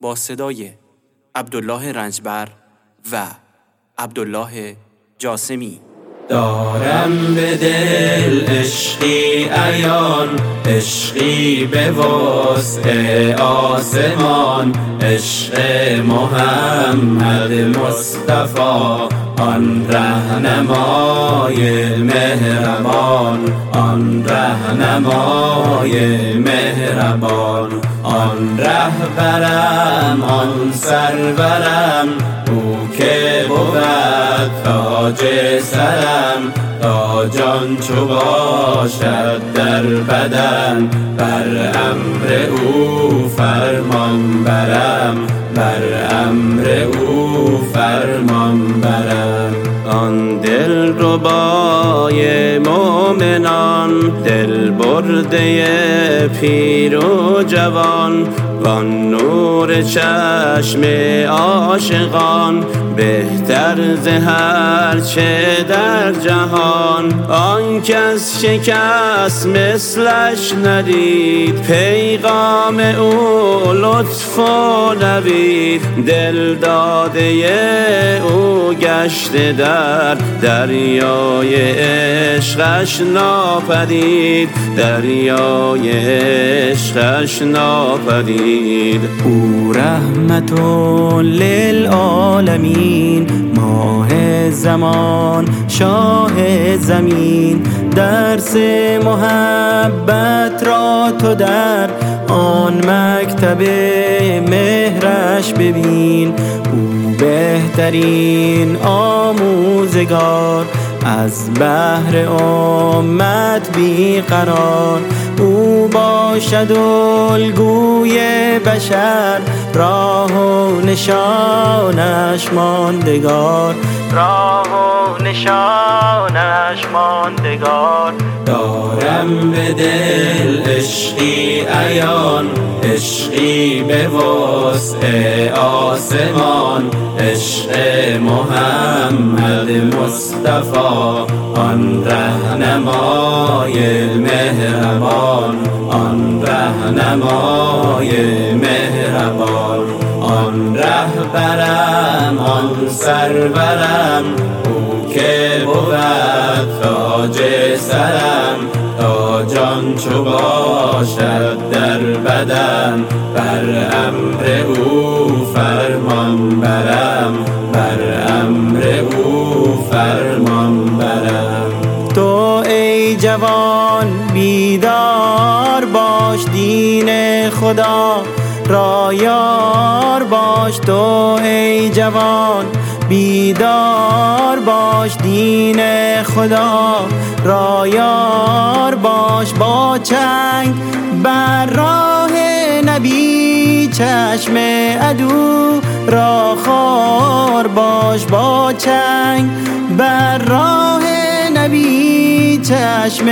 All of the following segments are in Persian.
با صدای عبدالله رنجبر و عبدالله جاسمی. دارم به دل عشقی ایان عشقی به وسع آسمان عشق محمد مصطفی. آن رهنمای مهربان آن رهنمای مهربان آن رهبرم آن سرورم او که بود تاج سرم تا جان چو باشد در بدن بر امر او فرمان برم بر امر او فرمان برم ربای مؤمنان دل برده پیر و جوان وان نور چشم عاشقان بهتر ز هر چه در جهان. آن کس شکست مثلش ندید پیغام او لطف و نوید. دل داده او گشته در دریای عشقش ناپدید دریای عشقش ناپدید. او رحمت للعالمین ماه زمان شاه زمین. درس محبت را تو در آن مکتب مهرش ببین. او بهترین آموزگار از بحر امت بیقرار. او باشد الگوی بشر. راه و نشانش ماندگار. راه و نشانش ماندگار. دارم به دل عشقی ایان عشقی به وسع آسمان عشق محمد مصطفی آن رهنمای مهربان آن رهنمای مهربان آن رهبرم آن که بود تاج سرم تا جان چو باشد در بدن. بر امر او فرمان برم بر امر او فرمان برم. تو ای جوان بیدار باش دین خدا رایار باش تو ای جوان بیدار باش دین خدا رایار باش با چنگ بر راه نبی چشم ادو را خار باش با چنگ بر راه نبی چشم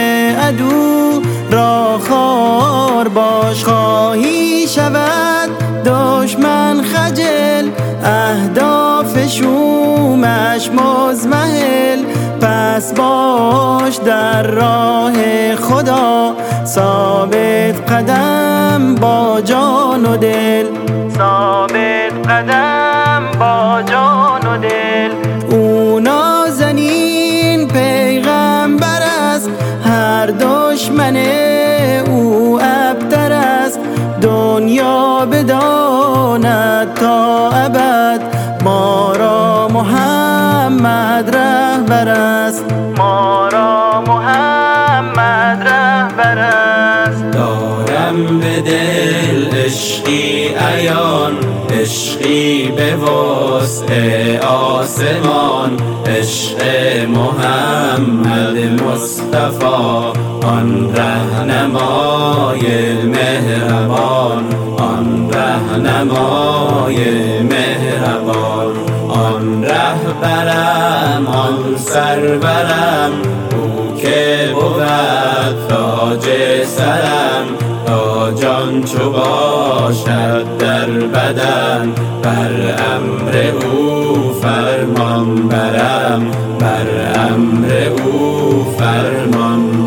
ادو را خار باش. خواهی شود دشمن خجل اهداف شومش مزمهل پس باش در راه خدا. ثابت قدم با جان و دل. ثابت قدم با جان و دل. او نازنین پیغمبر است. هر دشمن او ابتر است. دنیا بداند تا ابد. محمد رهبر است. ما را محمد رهبر است. دارم به دل عشقی ایان عشقی به وسع آسمان. عشق محمد مصطفی آن رهنمای مهربان. آن رهنمای مهربان. رهبرم آن سرورم او که بود تاج سرم تا جان چو باشد در بدن بر امر او فرمان برم بر امر او فرمان